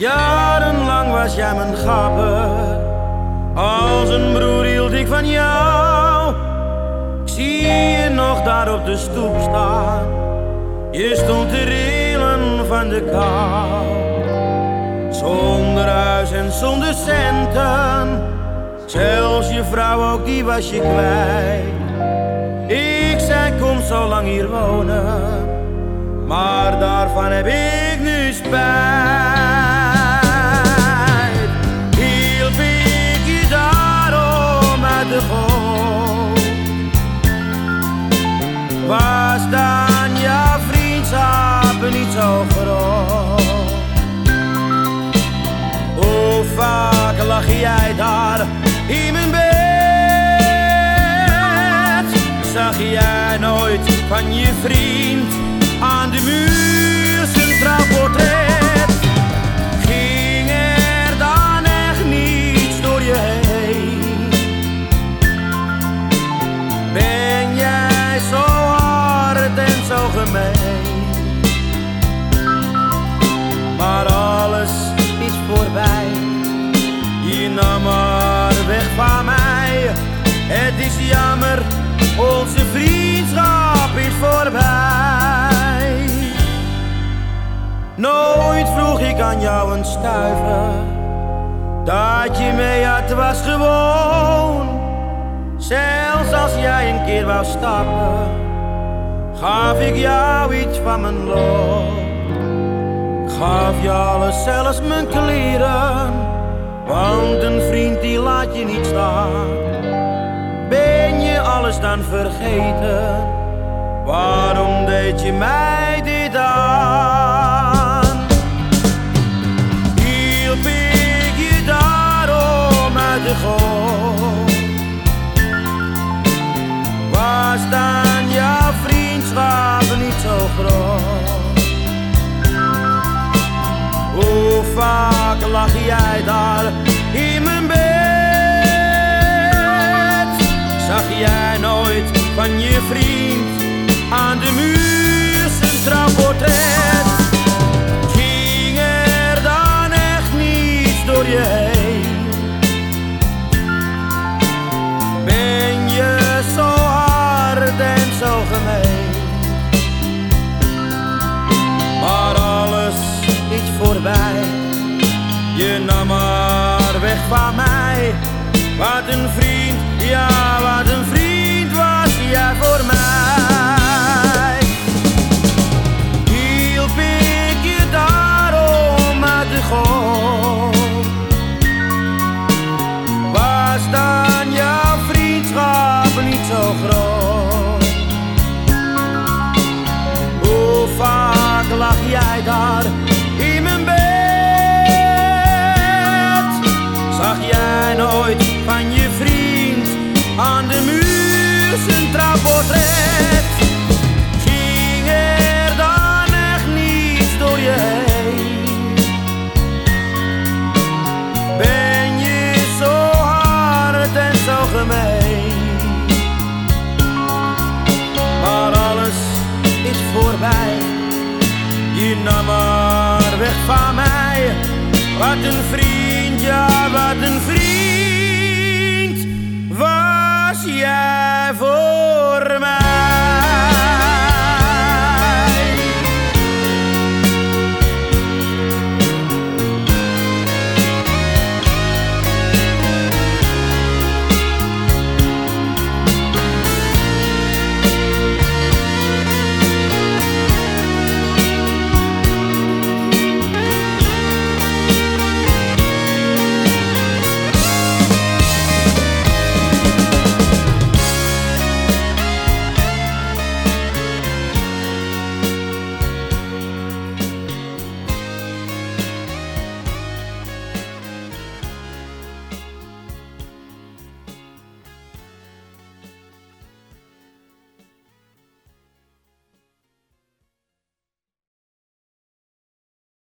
Jarenlang was jij mijn gabber. Als een broer hield ik van jou. Ik zie je nog daar op de stoep staan. Je stond te rillen van de kou. Zonder huis en zonder centen. Zelfs je vrouw ook, die was je kwijt. Ik zei, kom zo lang hier wonen. Maar daarvan heb ik nu spijt. Jij daar in mijn bed? Zag jij nooit van je vriend aan de muur zijn trouwportret? Ging er dan echt niets door je heen? Ben jij zo hard en zo gemeen? Maar alles is voorbij. Nam weg van mij. Het is jammer, onze vriendschap is voorbij. Nooit vroeg ik aan jou een stuiver. Dat je mee had was gewoon. Zelfs als jij een keer wou stappen, gaf ik jou iets van mijn loon. Gaf je alles, zelfs mijn kleren. Je niet staan. Ben je alles dan vergeten? Waarom deed je mij dit aan? Hielp ik je daarom uit de goot? Was dan jouw vriendschap niet zo groot? Hoe vaak lag jij daar in mijn bed? Zag jij nooit van je vriend aan de muur zijn trouwportret? Ging er dan echt niets door je heen? Ben je zo hard en zo gemeen? Nam maar weg van mij. Wat een vriend, ja, wat een vriend